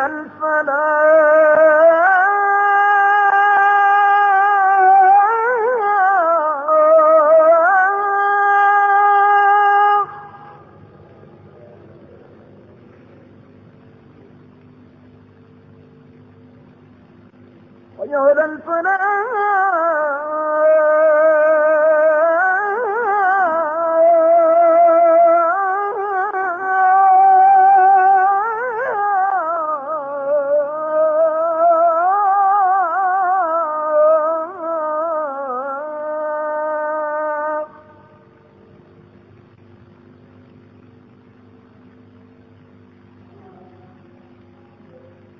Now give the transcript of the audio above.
على الفلاح. على الفلاح.